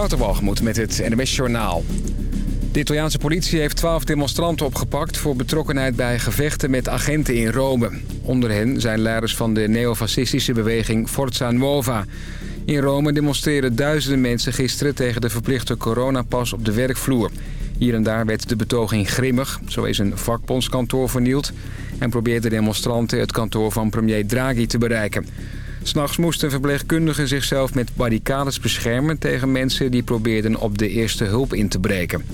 Waterwalgemoed met het NWS Journaal. De Italiaanse politie heeft twaalf demonstranten opgepakt... voor betrokkenheid bij gevechten met agenten in Rome. Onder hen zijn leiders van de neofascistische beweging Forza Nuova. In Rome demonstreren duizenden mensen gisteren... tegen de verplichte coronapas op de werkvloer. Hier en daar werd de betoging grimmig. Zo is een vakbondskantoor vernield... en probeerden demonstranten het kantoor van premier Draghi te bereiken... S'nachts moesten verpleegkundigen zichzelf met barricades beschermen... tegen mensen die probeerden op de eerste hulp in te breken.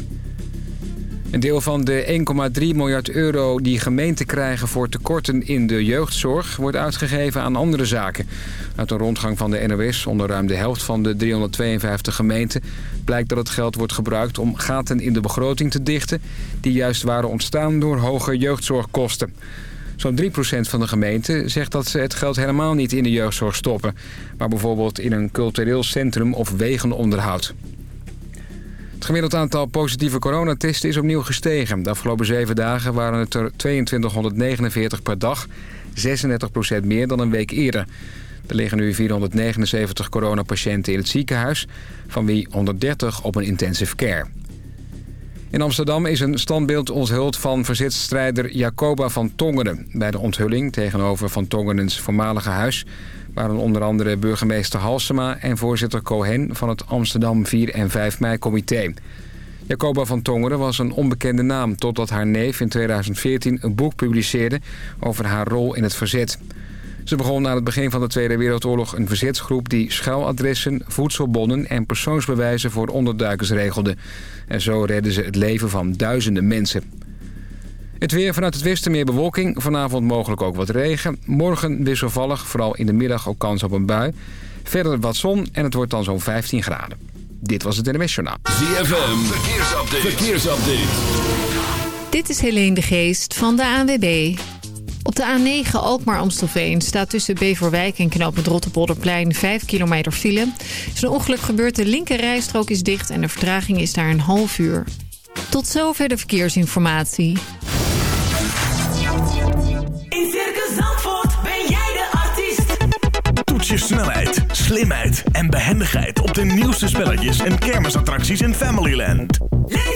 Een deel van de 1,3 miljard euro die gemeenten krijgen voor tekorten in de jeugdzorg... wordt uitgegeven aan andere zaken. Uit een rondgang van de NOS onder ruim de helft van de 352 gemeenten... blijkt dat het geld wordt gebruikt om gaten in de begroting te dichten... die juist waren ontstaan door hoge jeugdzorgkosten. Zo'n 3% van de gemeente zegt dat ze het geld helemaal niet in de jeugdzorg stoppen... maar bijvoorbeeld in een cultureel centrum of wegenonderhoud. Het gemiddeld aantal positieve coronatesten is opnieuw gestegen. De afgelopen zeven dagen waren het er 2249 per dag, 36% meer dan een week eerder. Er liggen nu 479 coronapatiënten in het ziekenhuis, van wie 130 op een intensive care. In Amsterdam is een standbeeld onthuld van verzetstrijder Jacoba van Tongeren. Bij de onthulling tegenover Van Tongeren's voormalige huis... waren onder andere burgemeester Halsema en voorzitter Cohen... van het Amsterdam 4 en 5 mei-comité. Jacoba van Tongeren was een onbekende naam... totdat haar neef in 2014 een boek publiceerde over haar rol in het verzet... Ze begon aan het begin van de Tweede Wereldoorlog een verzetsgroep... die schuiladressen, voedselbonnen en persoonsbewijzen voor onderduikers regelde. En zo redden ze het leven van duizenden mensen. Het weer vanuit het westen meer bewolking. Vanavond mogelijk ook wat regen. Morgen wisselvallig, vooral in de middag ook kans op een bui. Verder wat zon en het wordt dan zo'n 15 graden. Dit was het NMS Journaal. ZFM, verkeersupdate. verkeersupdate. Dit is Helene de Geest van de ANWB. Op de A9 Alkmaar-Amstelveen staat tussen Beverwijk en knooppunt Rotterpolderplein 5 kilometer file. Er is een ongeluk gebeurd, de linker rijstrook is dicht en de vertraging is daar een half uur. Tot zover de verkeersinformatie. In Circus Zandvoort ben jij de artiest. Toets je snelheid, slimheid en behendigheid op de nieuwste spelletjes en kermisattracties in Familyland. Leef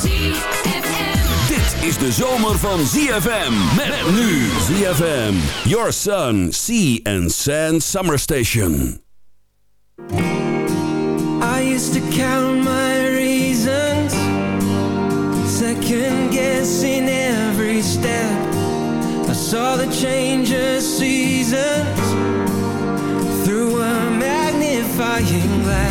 Dit is de zomer van ZFM. Met nu ZFM. Your Sun, Sea and Sand Summer Station. I used to count my reasons Second guessing every step I saw the change of seasons Through a magnifying glass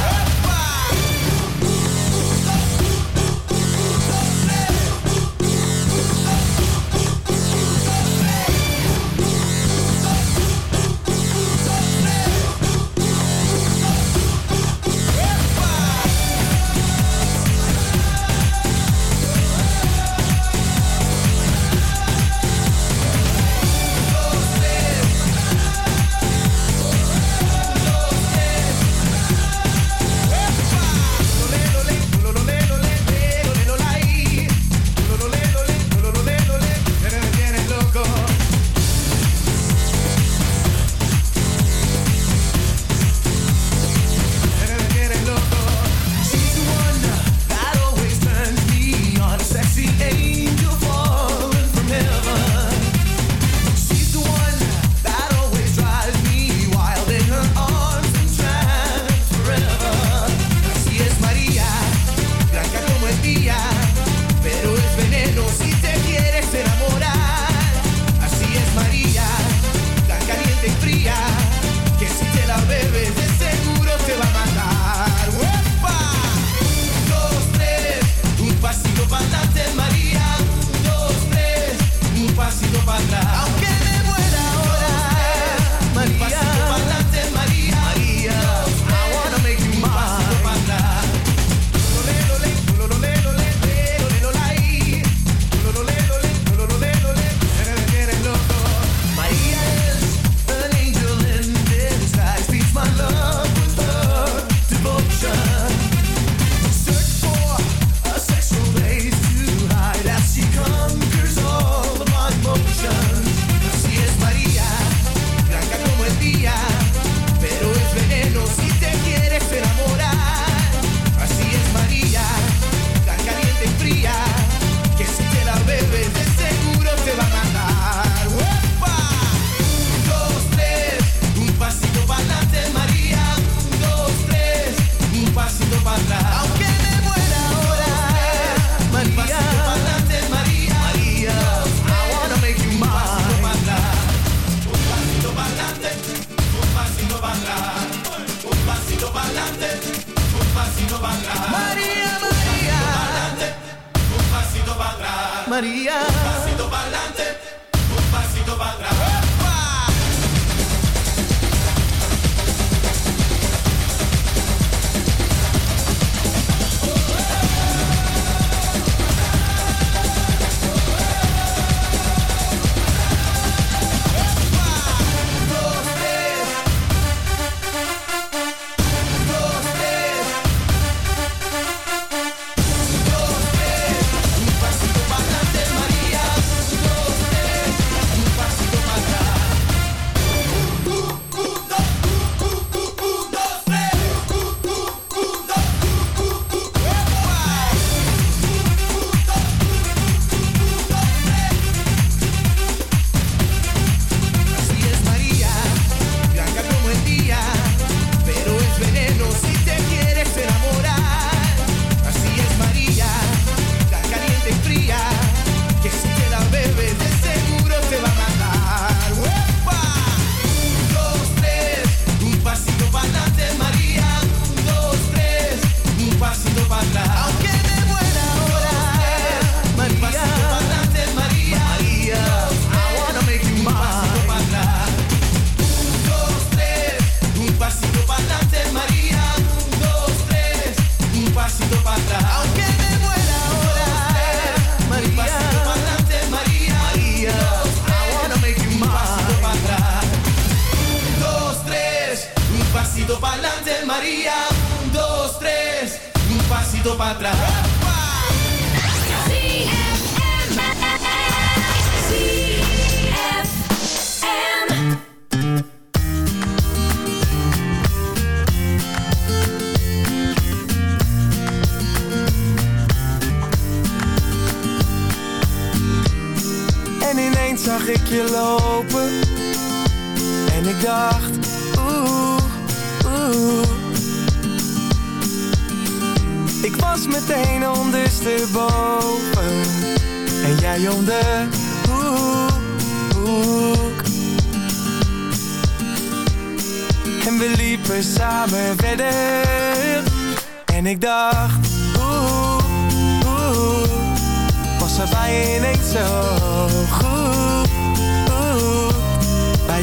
María. Un pasito para adelante, un pasito para atrás. je lopen. En ik dacht, oeh, oeh. Ik was meteen ondersteboven. En jij om de hoek, hoek. En we liepen samen verder. En ik dacht, oeh, oeh. Was er bij ineens zo goed?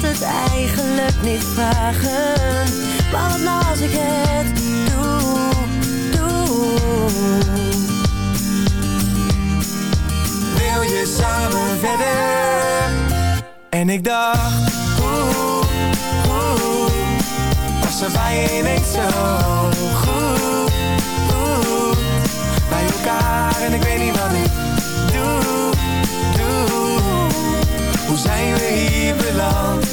moet het eigenlijk niet vragen Maar wat nou als ik het doe, doe Wil je samen verder? En ik dacht Oeh, oeh Was er bij ineens zo goed Bij elkaar en ik weet niet wat ik doe, doe Hoe zijn we hier beland?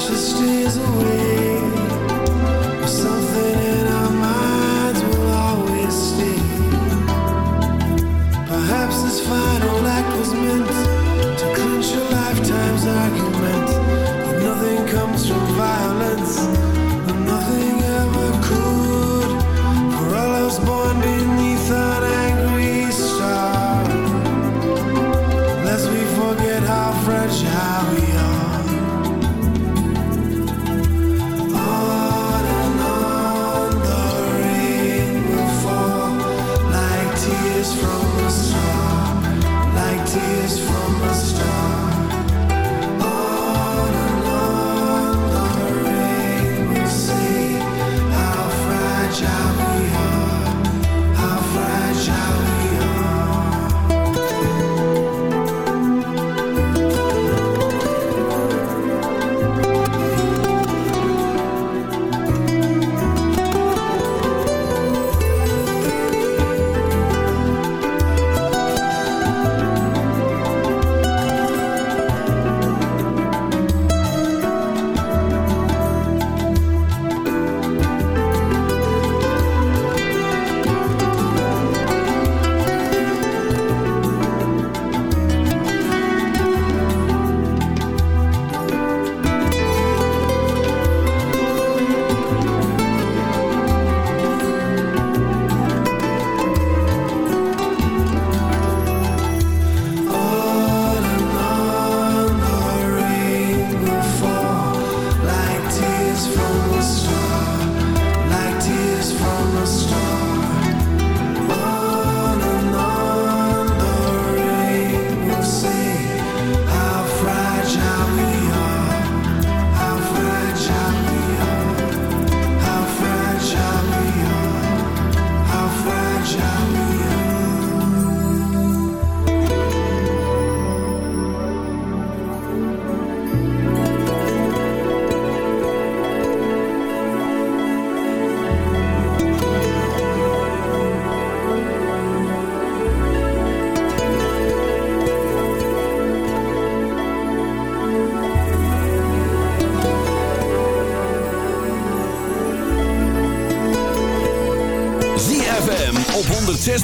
she stays away.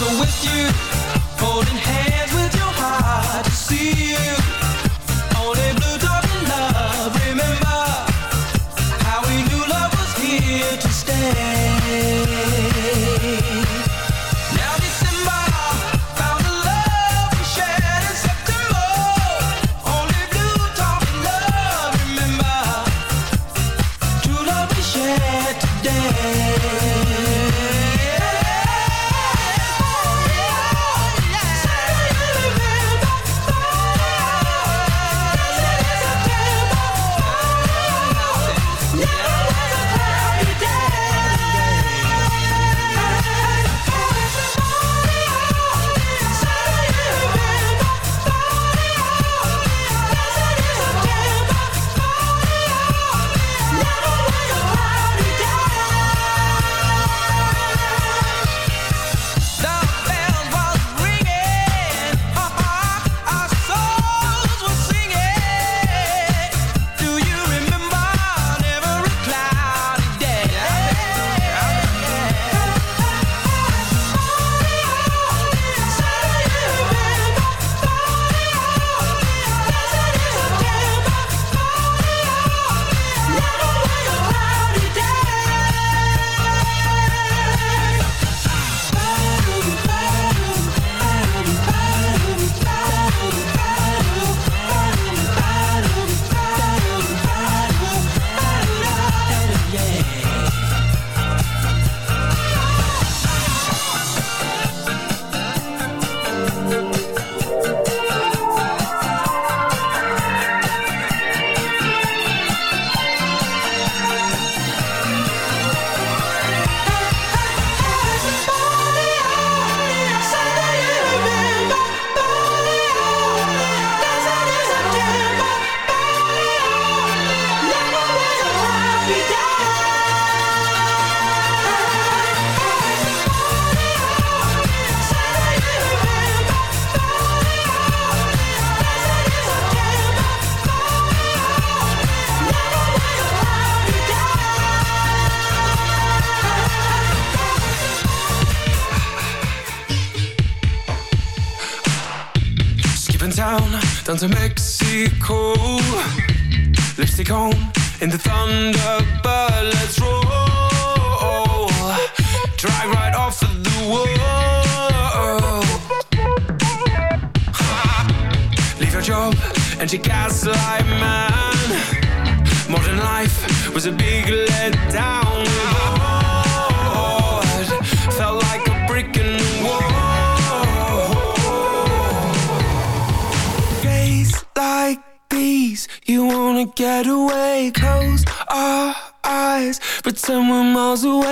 With you, Lipstick on in the Thunderbird. Let's roll. Drive right off of the wall. Leave your job and your gaslight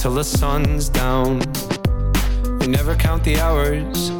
until the sun's down. We never count the hours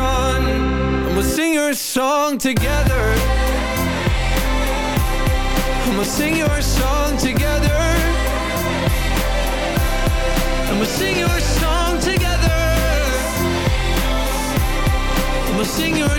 I'ma sing your song together. I'ma sing your song together. I'ma sing your song together. I'ma sing your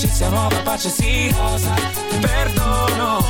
Questa amicizia nuova pace sì rosa. Perdono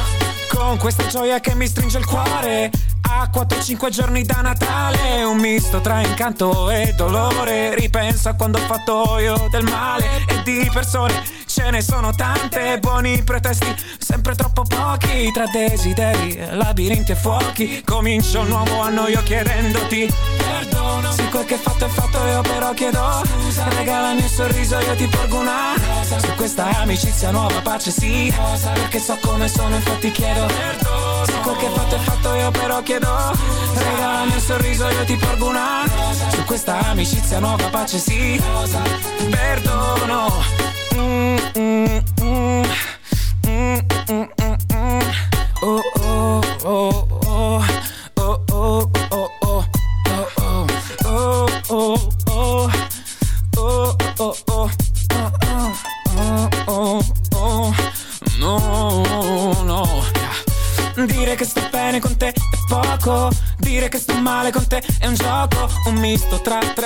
Con questa gioia che mi stringe il cuore. A 4-5 giorni da Natale Un misto tra incanto e dolore. Ripenso a quando ho fatto io del male. E di persone ce ne sono tante. Buoni pretesti, sempre troppo pochi. Tra desideri, labirinti e fuochi. Comincio un nuovo anno io chiedendoti. Perdono. Se quel che fatto è fatto io però chiedo. Scusa. Regalami un sorriso io ti porgo una rosa Su questa amicizia nuova pace sì. Rosa Perché so come sono infatti chiedo Perdono. Se quel che fatto è fatto io però chiedo. Regalami un sorriso io ti porgo una rosa. Su questa amicizia nuova pace sì. Rosa Perdono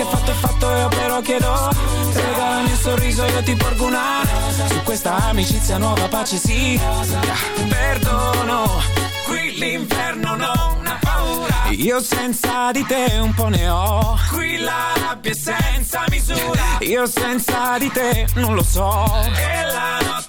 che fatto è fatto io però chiedo Regalami un sorriso io ti porgo una. Su questa amicizia nuova pace sì. Perdono Qui l'inferno non ha paura. Io senza di te un po' ne ho. Qui la rabbia è senza misura. Io senza di te non lo so. E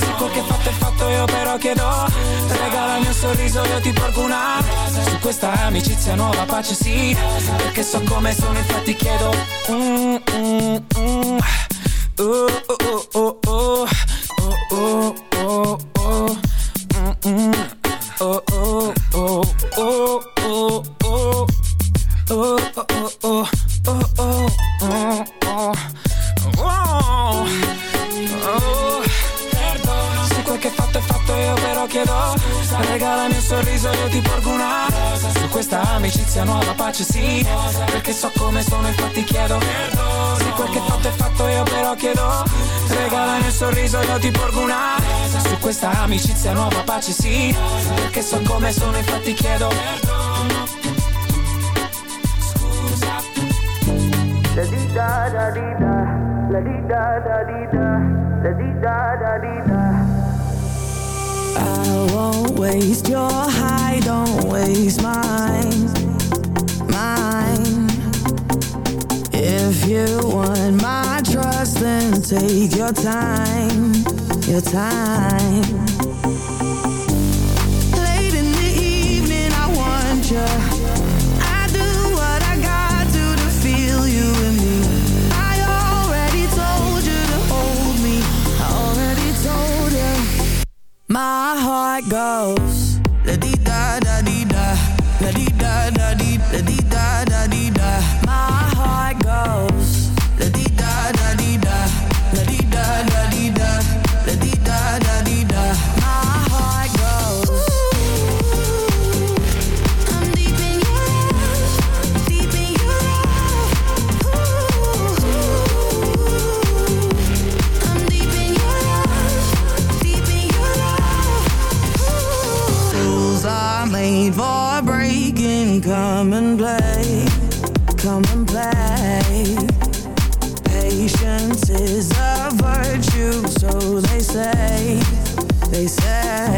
Se quel che fatto è fatto io però chiedo Regalami un sorriso io ti porgo una Su questa amicizia nuova pace sì Perché so come sono infatti chiedo mm, mm, mm. Oh, oh, oh, oh, oh, oh, oh, oh, mm, mm. Oh, oh, oh, oh, oh, oh. Oh, oh, oh, oh, oh, oh, oh, oh. Oh, sorriso io ti porgo una rosa. Su questa amicizia nuova pace sì rosa Perché so come sono infatti chiedo Perdono. Se quel che fatto è fatto io però chiedo Regalami un sorriso io ti porgo una rosa. Su questa amicizia nuova pace sì rosa Perché so come sono infatti chiedo Perdono. Scusa. La di da da di da, la di da da di da, la di da da di da. I won't waste your high, don't waste mine, mine. If you want my trust, then take your time, your time. My heart goes Come and play, come and play. Patience is a virtue, so they say, they say.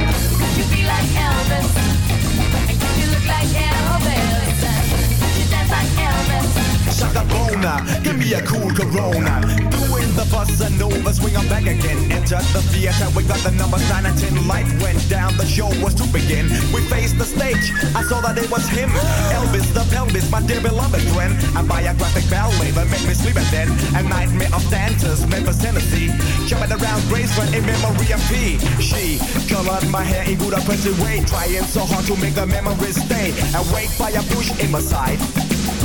Shaka Bona, give me a cool Corona. Doing the bossa nova, swing on back again. Enter the theater, we got the numbers 9 and 10. Light went down, the show was to begin. We faced the stage, I saw that it was him. Elvis the pelvis, my dear beloved friend. A biographic ballet that made me sleep and then a nightmare of dancers, Memphis, Tennessee. Jumping around Graceland in memory of P. She colored my hair in good oppressive way, trying so hard to make the memories stay. Awake by a bush in my side.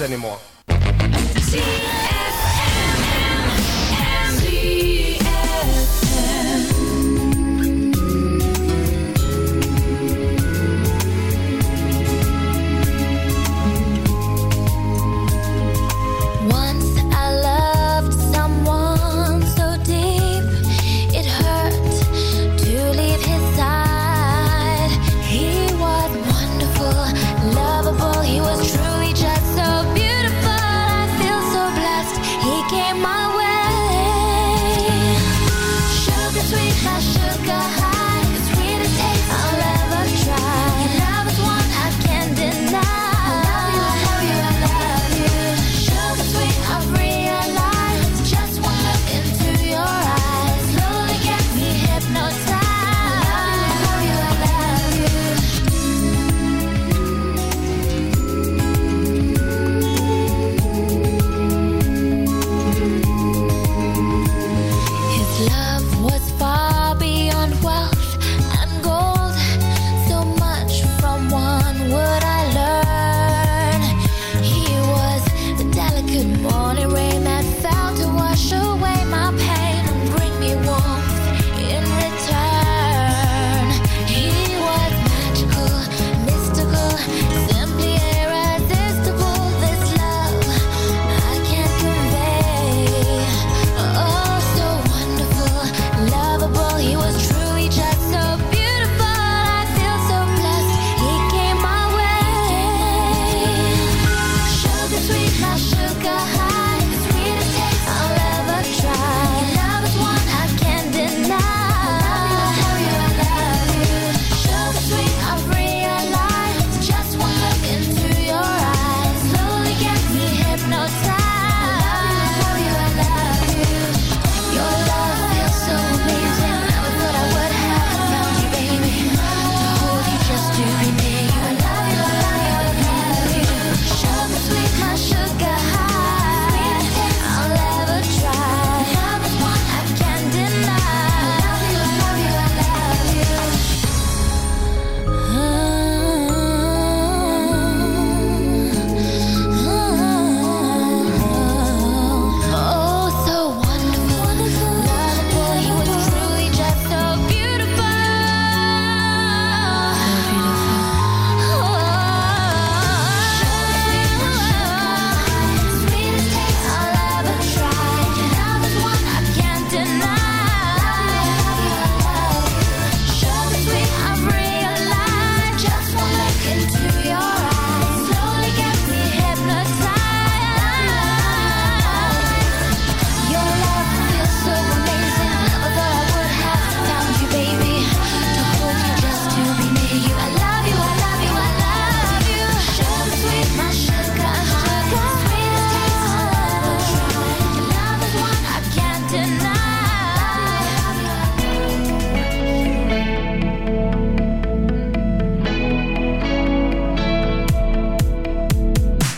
Anymore.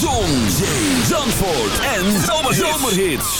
Zon, Zee, Zandvoort en Zomerhits. I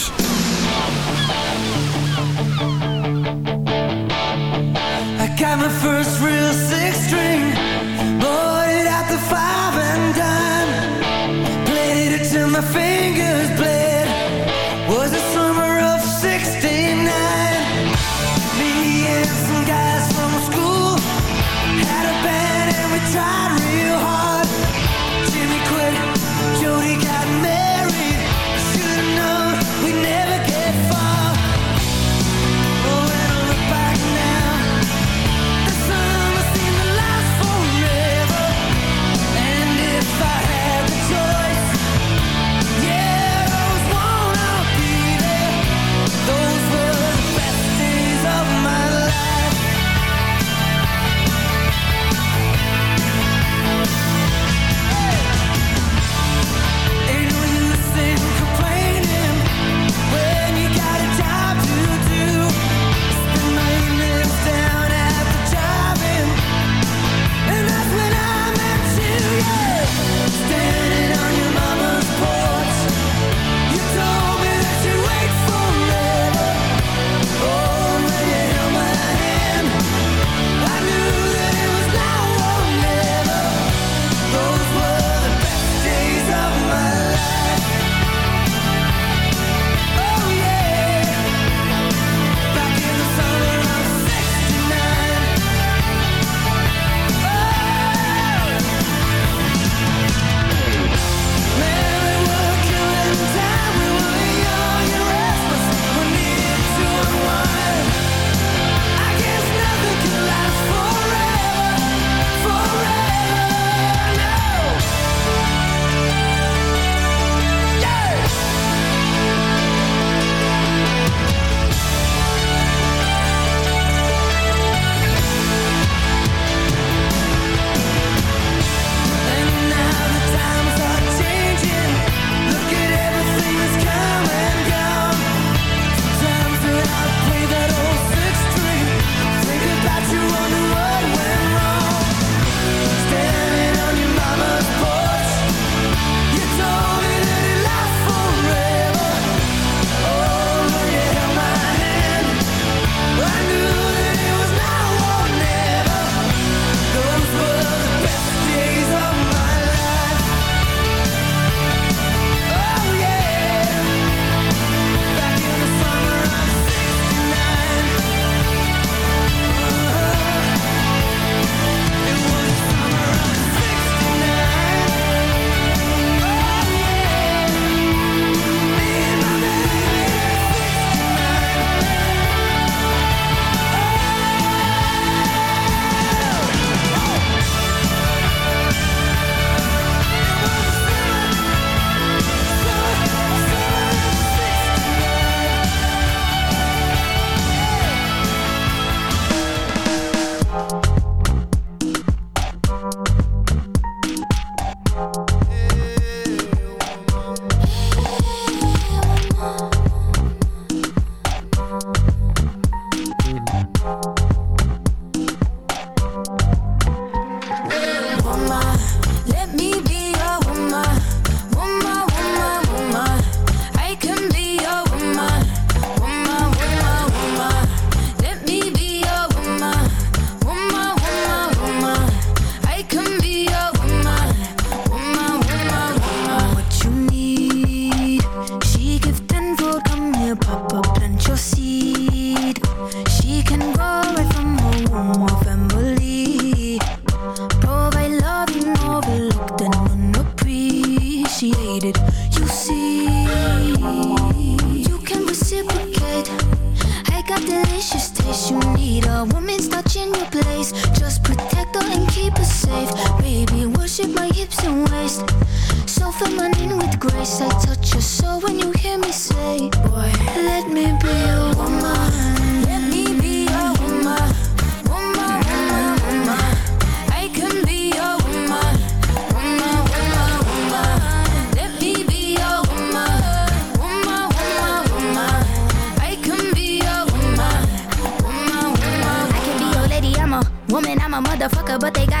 motherfucker, but they got